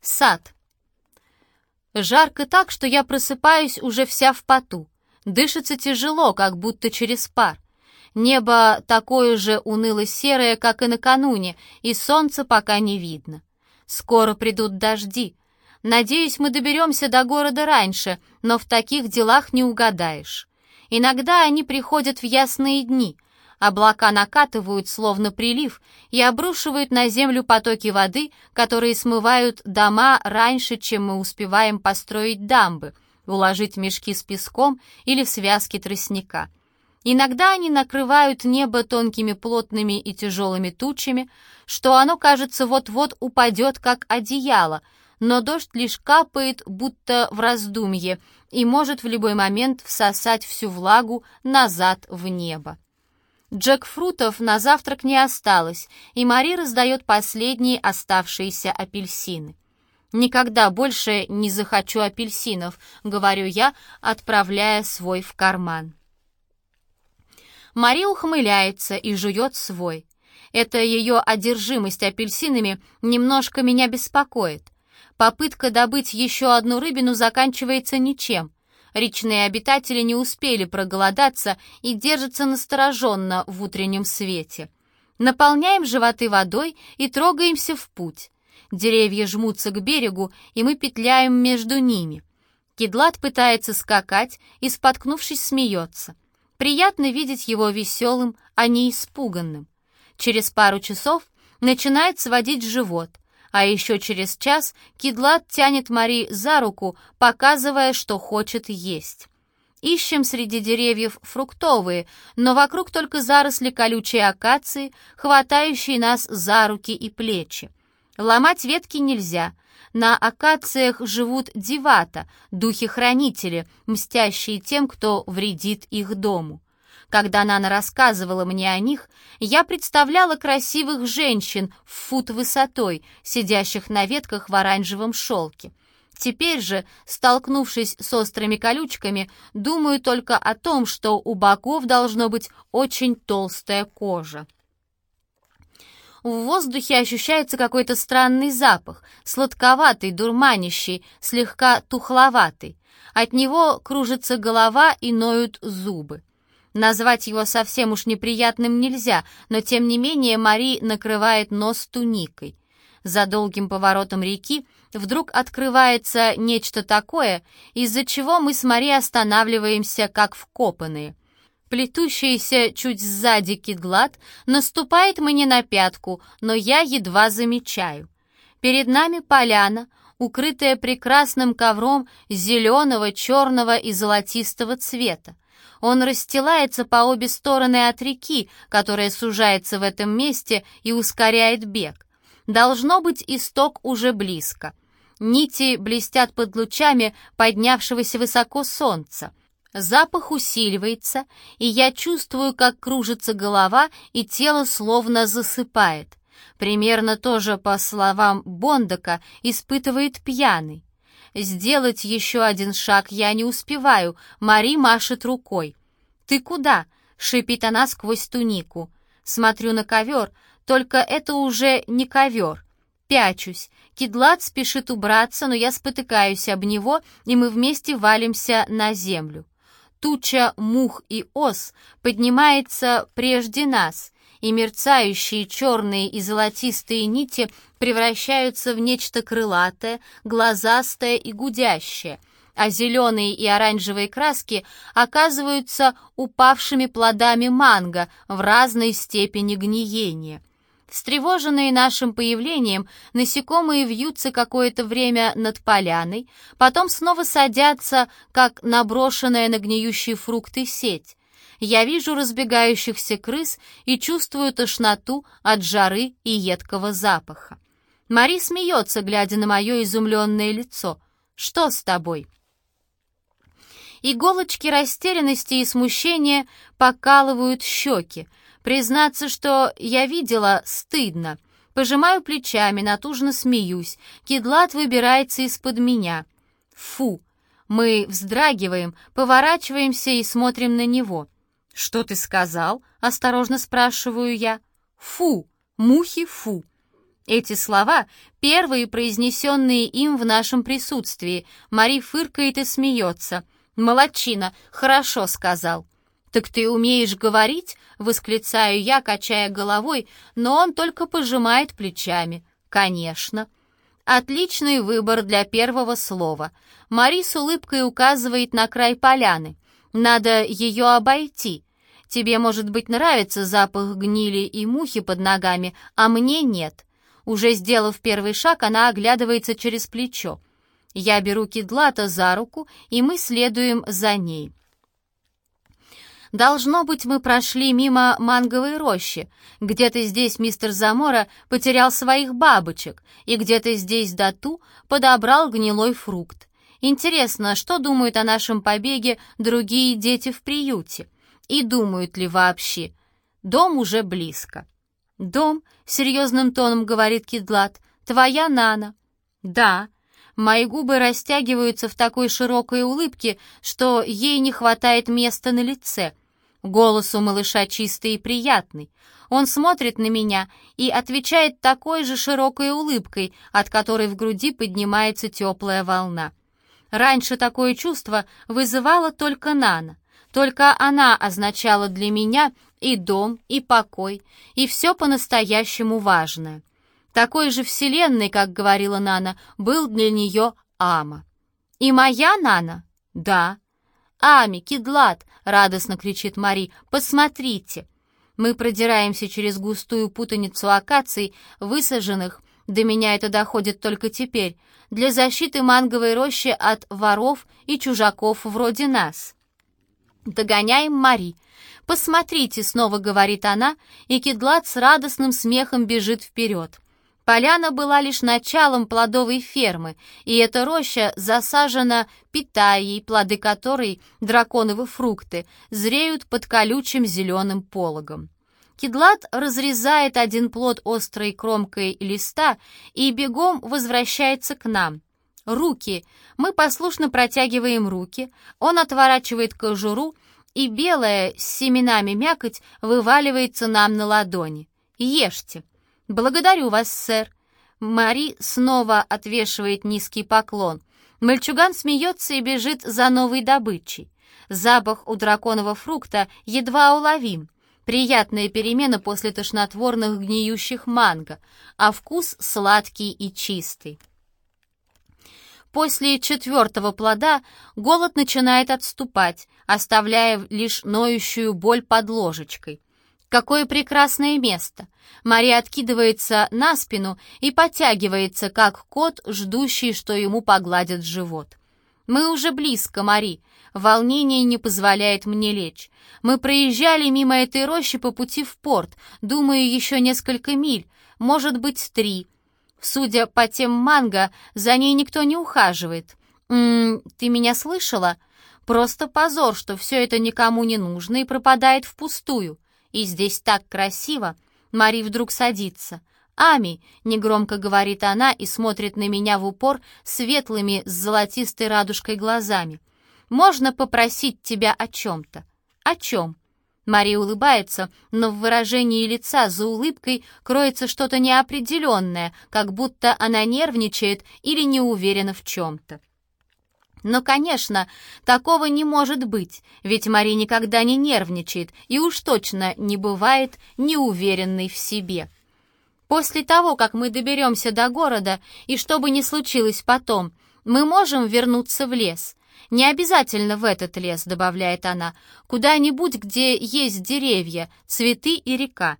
Сад. Жарко так, что я просыпаюсь уже вся в поту. Дышится тяжело, как будто через пар. Небо такое же уныло-серое, как и накануне, и солнца пока не видно. Скоро придут дожди. Надеюсь, мы доберемся до города раньше, но в таких делах не угадаешь. Иногда они приходят в ясные дни — Облака накатывают, словно прилив, и обрушивают на землю потоки воды, которые смывают дома раньше, чем мы успеваем построить дамбы, уложить мешки с песком или связки тростника. Иногда они накрывают небо тонкими плотными и тяжелыми тучами, что оно, кажется, вот-вот упадет, как одеяло, но дождь лишь капает, будто в раздумье, и может в любой момент всосать всю влагу назад в небо. Джекфрутов на завтрак не осталось, и Мари раздает последние оставшиеся апельсины. «Никогда больше не захочу апельсинов», — говорю я, отправляя свой в карман. Мари ухмыляется и жует свой. Это ее одержимость апельсинами немножко меня беспокоит. Попытка добыть еще одну рыбину заканчивается ничем. Речные обитатели не успели проголодаться и держатся настороженно в утреннем свете. Наполняем животы водой и трогаемся в путь. Деревья жмутся к берегу, и мы петляем между ними. Кедлат пытается скакать и, споткнувшись, смеется. Приятно видеть его веселым, а не испуганным. Через пару часов начинает сводить живот а еще через час Кидлат тянет Мари за руку, показывая, что хочет есть. Ищем среди деревьев фруктовые, но вокруг только заросли колючей акации, хватающие нас за руки и плечи. Ломать ветки нельзя. На акациях живут дивата, духи-хранители, мстящие тем, кто вредит их дому. Когда Нана рассказывала мне о них, я представляла красивых женщин в фут высотой, сидящих на ветках в оранжевом шелке. Теперь же, столкнувшись с острыми колючками, думаю только о том, что у боков должно быть очень толстая кожа. В воздухе ощущается какой-то странный запах, сладковатый, дурманящий, слегка тухловатый. От него кружится голова и ноют зубы. Назвать его совсем уж неприятным нельзя, но тем не менее Мари накрывает нос туникой. За долгим поворотом реки вдруг открывается нечто такое, из-за чего мы с Мари останавливаемся как вкопанные. Плетущийся чуть сзади кидлат наступает мне на пятку, но я едва замечаю. Перед нами поляна, укрытая прекрасным ковром зеленого, черного и золотистого цвета. Он расстилается по обе стороны от реки, которая сужается в этом месте и ускоряет бег. Должно быть, исток уже близко. Нити блестят под лучами поднявшегося высоко солнца. Запах усиливается, и я чувствую, как кружится голова, и тело словно засыпает. Примерно то же, по словам Бондака, испытывает пьяный. Сделать еще один шаг я не успеваю. Мари машет рукой. «Ты куда?» — шипит она сквозь тунику. Смотрю на ковер, только это уже не ковер. Пячусь. Кедлат спешит убраться, но я спотыкаюсь об него, и мы вместе валимся на землю. Туча мух и ос поднимается прежде нас, и мерцающие черные и золотистые нити превращаются в нечто крылатое, глазастое и гудящее, а зеленые и оранжевые краски оказываются упавшими плодами манго в разной степени гниения. Встревоженные нашим появлением, насекомые вьются какое-то время над поляной, потом снова садятся, как наброшенная на гниющие фрукты сеть, я вижу разбегающихся крыс и чувствую тошноту от жары и едкого запаха. Мари смеется, глядя на мое изумленное лицо. «Что с тобой?» Иголочки растерянности и смущения покалывают щеки. Признаться, что я видела, стыдно. Пожимаю плечами, натужно смеюсь. Кедлат выбирается из-под меня. Фу! Мы вздрагиваем, поворачиваемся и смотрим на него. «Что ты сказал?» — осторожно спрашиваю я. «Фу! Мухи, фу!» Эти слова — первые, произнесенные им в нашем присутствии. Мари фыркает и смеется. «Молодчина, хорошо сказал». «Так ты умеешь говорить?» — восклицаю я, качая головой, но он только пожимает плечами. «Конечно». Отличный выбор для первого слова. Мари с улыбкой указывает на край поляны. Надо ее обойти. Тебе, может быть, нравится запах гнили и мухи под ногами, а мне нет. Уже сделав первый шаг, она оглядывается через плечо. Я беру Кедлата за руку, и мы следуем за ней. Должно быть, мы прошли мимо манговой рощи. Где-то здесь мистер Замора потерял своих бабочек, и где-то здесь Дату подобрал гнилой фрукт. Интересно, что думают о нашем побеге другие дети в приюте? И думают ли вообще? Дом уже близко. «Дом», — серьезным тоном говорит Кидлат, — «твоя Нана». «Да». Мои губы растягиваются в такой широкой улыбке, что ей не хватает места на лице. Голос у малыша чистый и приятный. Он смотрит на меня и отвечает такой же широкой улыбкой, от которой в груди поднимается теплая волна. Раньше такое чувство вызывало только Нана. Только она означала для меня и дом, и покой, и все по-настоящему важное. Такой же вселенной, как говорила Нана, был для нее Ама. «И моя Нана?» «Да». «Ами, Кидлат!» — радостно кричит Мари. «Посмотрите!» Мы продираемся через густую путаницу акаций, высаженных, до меня это доходит только теперь, для защиты манговой рощи от воров и чужаков вроде нас. Догоняем Мари. «Посмотрите», — снова говорит она, и Кедлат с радостным смехом бежит вперед. Поляна была лишь началом плодовой фермы, и эта роща засажена питаей, плоды которой, драконовы фрукты, зреют под колючим зеленым пологом. Кедлат разрезает один плод острой кромкой листа и бегом возвращается к нам. Руки. Мы послушно протягиваем руки, он отворачивает кожуру, и белая с семенами мякоть вываливается нам на ладони. Ешьте. Благодарю вас, сэр. Мари снова отвешивает низкий поклон. Мальчуган смеется и бежит за новой добычей. Запах у драконового фрукта едва уловим — Приятная перемена после тошнотворных гниющих манго, а вкус сладкий и чистый. После четвертого плода голод начинает отступать, оставляя лишь ноющую боль под ложечкой. Какое прекрасное место! Мария откидывается на спину и подтягивается, как кот, ждущий, что ему погладят живот. «Мы уже близко, Мари. Волнение не позволяет мне лечь. Мы проезжали мимо этой рощи по пути в порт, думаю, еще несколько миль, может быть, три. Судя по тем манго, за ней никто не ухаживает. М -м, ты меня слышала? Просто позор, что все это никому не нужно и пропадает впустую. И здесь так красиво. Мари вдруг садится. «Ами», — негромко говорит она и смотрит на меня в упор светлыми с золотистой радужкой глазами. «Можно попросить тебя о чем-то?» «О чем?» Мария улыбается, но в выражении лица за улыбкой кроется что-то неопределенное, как будто она нервничает или не уверена в чем-то. Но, конечно, такого не может быть, ведь Мария никогда не нервничает и уж точно не бывает неуверенной в себе. После того, как мы доберемся до города, и что бы ни случилось потом, мы можем вернуться в лес. Не обязательно в этот лес, добавляет она, куда-нибудь, где есть деревья, цветы и река.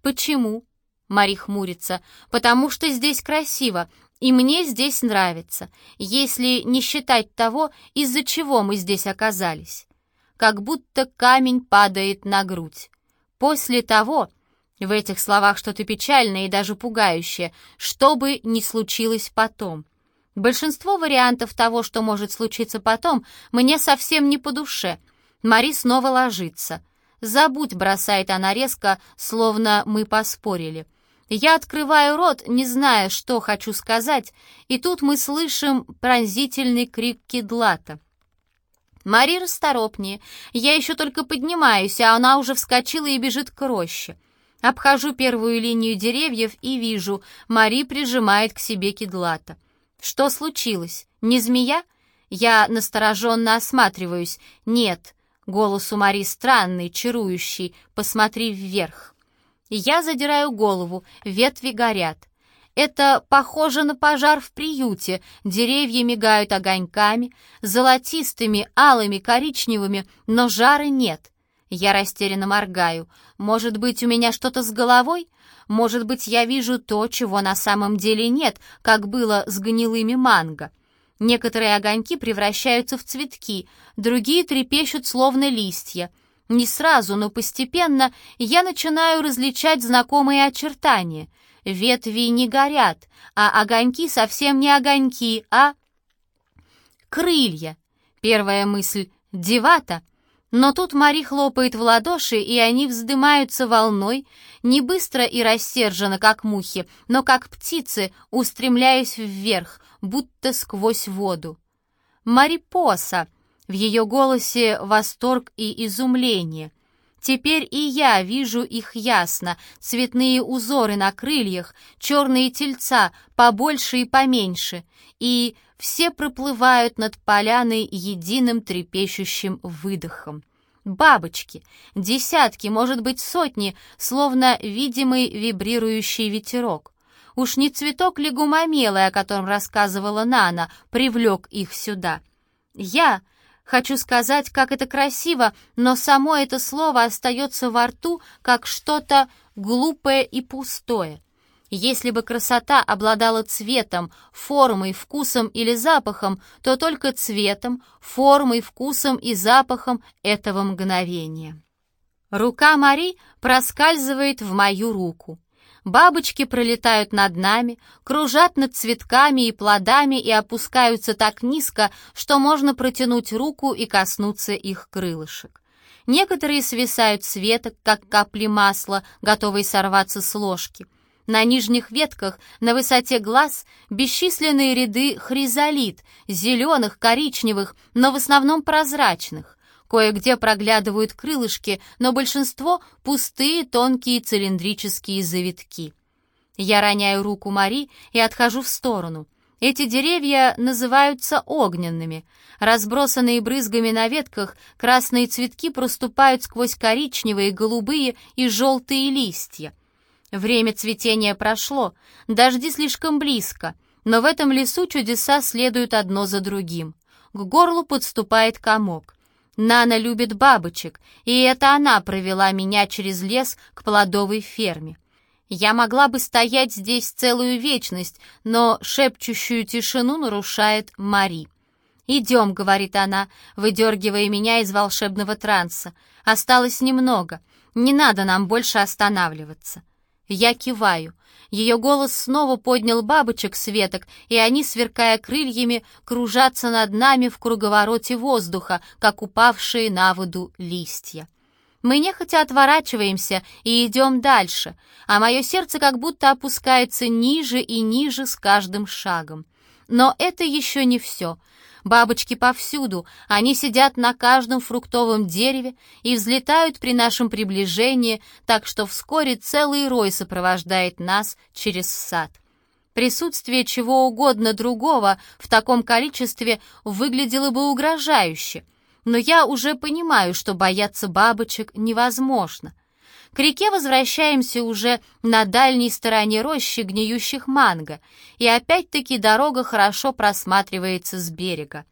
Почему? Мари хмурится. Потому что здесь красиво, и мне здесь нравится, если не считать того, из-за чего мы здесь оказались. Как будто камень падает на грудь. После того, в этих словах что-то печальное и даже пугающее, что бы ни случилось потом. Большинство вариантов того, что может случиться потом, мне совсем не по душе. Мари снова ложится. «Забудь», — бросает она резко, словно мы поспорили. Я открываю рот, не зная, что хочу сказать, и тут мы слышим пронзительный крик Кедлата. Мари расторопнее. Я еще только поднимаюсь, а она уже вскочила и бежит к роще. Обхожу первую линию деревьев и вижу, Мари прижимает к себе кедлата. Что случилось? Не змея? Я настороженно осматриваюсь. Нет, голос у Мари странный, чарующий. Посмотри вверх. Я задираю голову, ветви горят. Это похоже на пожар в приюте. Деревья мигают огоньками, золотистыми, алыми, коричневыми, но жара нет. Я растерянно моргаю. Может быть, у меня что-то с головой? Может быть, я вижу то, чего на самом деле нет, как было с гнилыми манго. Некоторые огоньки превращаются в цветки, другие трепещут словно листья. Не сразу, но постепенно я начинаю различать знакомые очертания — ветви не горят, а огоньки совсем не огоньки, а... Крылья. Первая мысль — девата. Но тут Мари хлопает в ладоши, и они вздымаются волной, не быстро и рассерженно, как мухи, но как птицы, устремляясь вверх, будто сквозь воду. «Марипоса!» В ее голосе восторг и изумление — Теперь и я вижу их ясно, цветные узоры на крыльях, черные тельца, побольше и поменьше, и все проплывают над поляной единым трепещущим выдохом. Бабочки, десятки, может быть, сотни, словно видимый вибрирующий ветерок. Уж не цветок ли гумомелый, о котором рассказывала Нана, привлек их сюда. Я Хочу сказать, как это красиво, но само это слово остается во рту, как что-то глупое и пустое. Если бы красота обладала цветом, формой, вкусом или запахом, то только цветом, формой, вкусом и запахом этого мгновения. Рука Мари проскальзывает в мою руку. Бабочки пролетают над нами, кружат над цветками и плодами и опускаются так низко, что можно протянуть руку и коснуться их крылышек. Некоторые свисают с веток, как капли масла, готовые сорваться с ложки. На нижних ветках, на высоте глаз, бесчисленные ряды хризолит, зеленых, коричневых, но в основном прозрачных. Кое-где проглядывают крылышки, но большинство — пустые тонкие цилиндрические завитки. Я роняю руку Мари и отхожу в сторону. Эти деревья называются огненными. Разбросанные брызгами на ветках, красные цветки проступают сквозь коричневые, голубые и желтые листья. Время цветения прошло, дожди слишком близко, но в этом лесу чудеса следуют одно за другим. К горлу подступает комок. Нана любит бабочек, и это она провела меня через лес к плодовой ферме. Я могла бы стоять здесь целую вечность, но шепчущую тишину нарушает Мари. «Идем», — говорит она, выдергивая меня из волшебного транса. «Осталось немного. Не надо нам больше останавливаться». Я киваю. Ее голос снова поднял бабочек с веток, и они, сверкая крыльями, кружатся над нами в круговороте воздуха, как упавшие на воду листья. Мы нехотя отворачиваемся и идем дальше, а мое сердце как будто опускается ниже и ниже с каждым шагом. Но это еще не все — Бабочки повсюду, они сидят на каждом фруктовом дереве и взлетают при нашем приближении, так что вскоре целый рой сопровождает нас через сад. Присутствие чего угодно другого в таком количестве выглядело бы угрожающе, но я уже понимаю, что бояться бабочек невозможно — к реке возвращаемся уже на дальней стороне рощи гниющих манго, и опять-таки дорога хорошо просматривается с берега.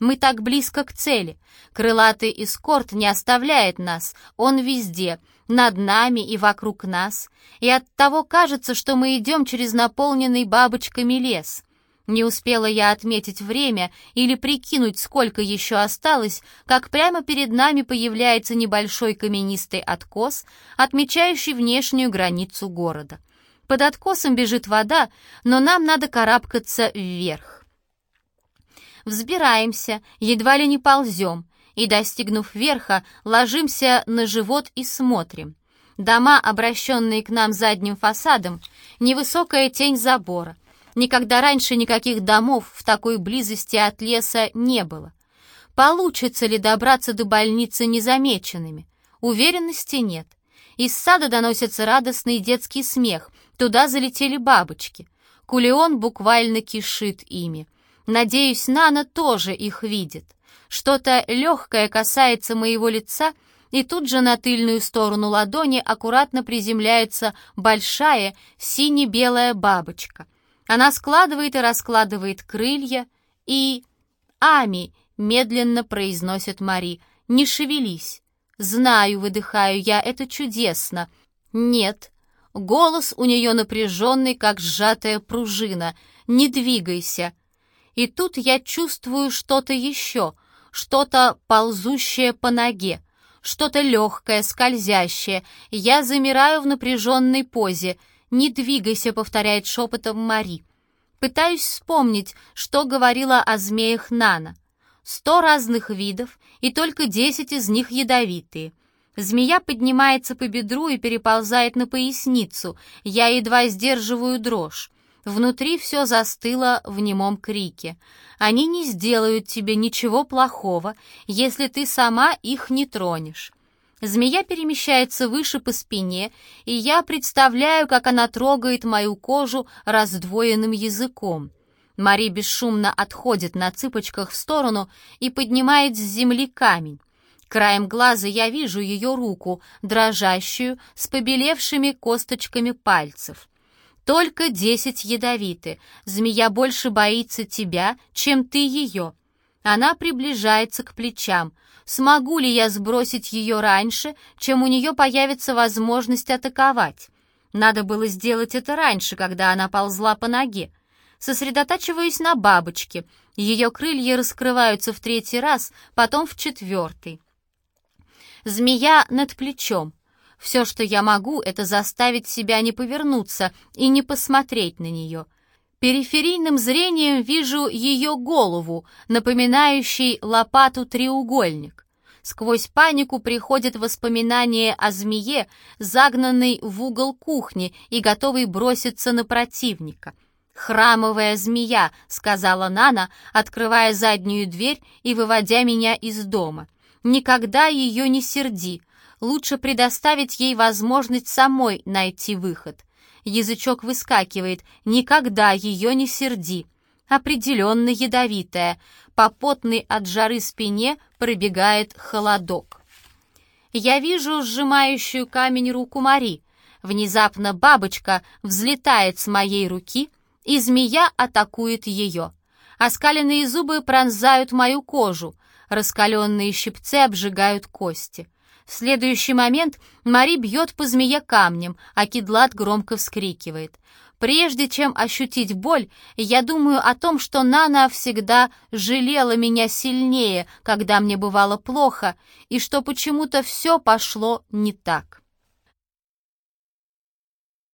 Мы так близко к цели. Крылатый эскорт не оставляет нас, он везде, над нами и вокруг нас, и оттого кажется, что мы идем через наполненный бабочками лес. Не успела я отметить время или прикинуть, сколько еще осталось, как прямо перед нами появляется небольшой каменистый откос, отмечающий внешнюю границу города. Под откосом бежит вода, но нам надо карабкаться вверх. Взбираемся, едва ли не ползем, и, достигнув верха, ложимся на живот и смотрим. Дома, обращенные к нам задним фасадом, невысокая тень забора — Никогда раньше никаких домов в такой близости от леса не было. Получится ли добраться до больницы незамеченными? Уверенности нет. Из сада доносится радостный детский смех. Туда залетели бабочки. Кулион буквально кишит ими. Надеюсь, Нана тоже их видит. Что-то легкое касается моего лица, и тут же на тыльную сторону ладони аккуратно приземляется большая сине-белая бабочка. Она складывает и раскладывает крылья, и... «Ами!» — медленно произносит Мари. «Не шевелись!» «Знаю», — выдыхаю я, — «это чудесно». «Нет». Голос у нее напряженный, как сжатая пружина. «Не двигайся». И тут я чувствую что-то еще, что-то ползущее по ноге, что-то легкое, скользящее. Я замираю в напряженной позе. «Не двигайся», — повторяет шепотом Мари. Пытаюсь вспомнить, что говорила о змеях Нана. Сто разных видов, и только десять из них ядовитые. Змея поднимается по бедру и переползает на поясницу. Я едва сдерживаю дрожь. Внутри все застыло в немом крике. Они не сделают тебе ничего плохого, если ты сама их не тронешь. Змея перемещается выше по спине, и я представляю, как она трогает мою кожу раздвоенным языком. Мари бесшумно отходит на цыпочках в сторону и поднимает с земли камень. Краем глаза я вижу ее руку, дрожащую, с побелевшими косточками пальцев. Только десять ядовиты. Змея больше боится тебя, чем ты ее. Она приближается к плечам. Смогу ли я сбросить ее раньше, чем у нее появится возможность атаковать? Надо было сделать это раньше, когда она ползла по ноге сосредотачиваюсь на бабочке. Ее крылья раскрываются в третий раз, потом в четвертый. Змея над плечом. Все, что я могу, это заставить себя не повернуться и не посмотреть на нее. Периферийным зрением вижу ее голову, напоминающий лопату треугольник. Сквозь панику приходят воспоминания о змее, загнанной в угол кухни и готовой броситься на противника — «Храмовая змея», — сказала Нана, открывая заднюю дверь и выводя меня из дома. «Никогда ее не серди. Лучше предоставить ей возможность самой найти выход». Язычок выскакивает. «Никогда ее не серди». Определенно ядовитая. По потной от жары спине пробегает холодок. Я вижу сжимающую камень руку Мари. Внезапно бабочка взлетает с моей руки — и змея атакует ее. Оскаленные зубы пронзают мою кожу, раскаленные щипцы обжигают кости. В следующий момент Мари бьет по змее камнем, а Кедлат громко вскрикивает. Прежде чем ощутить боль, я думаю о том, что Нана всегда жалела меня сильнее, когда мне бывало плохо, и что почему-то все пошло не так.